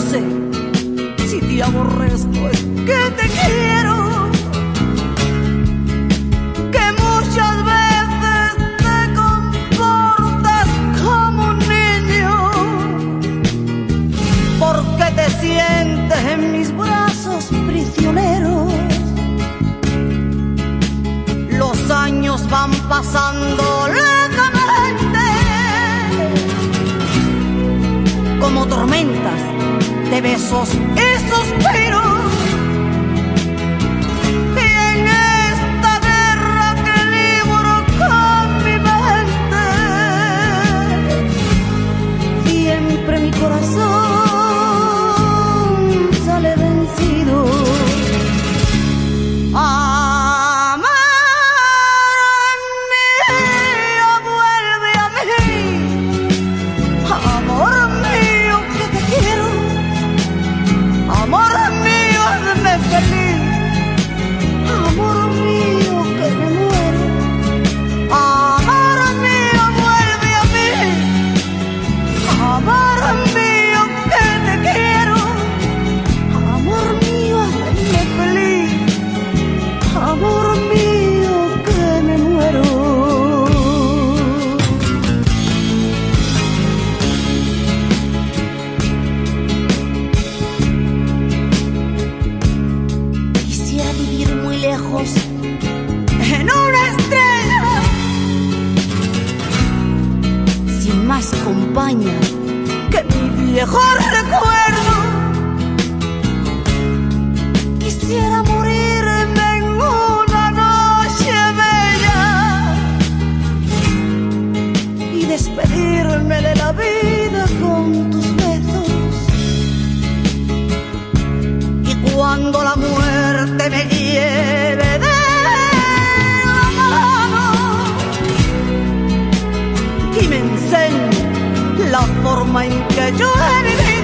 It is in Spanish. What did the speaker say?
no sé si te aborrezco, es que te quiero. Que muchas veces te comportas como un niño, porque te sientes en mis brazos prisioneros. Los años van pasando como tormentas de besos y suspiros. en una estrella. Sin más compañía que mi viejo recuerdo. Quisiera morirme en una noche bella y despedirme de la vida con tus besos. Y cuando la muerte la forma en que yo he.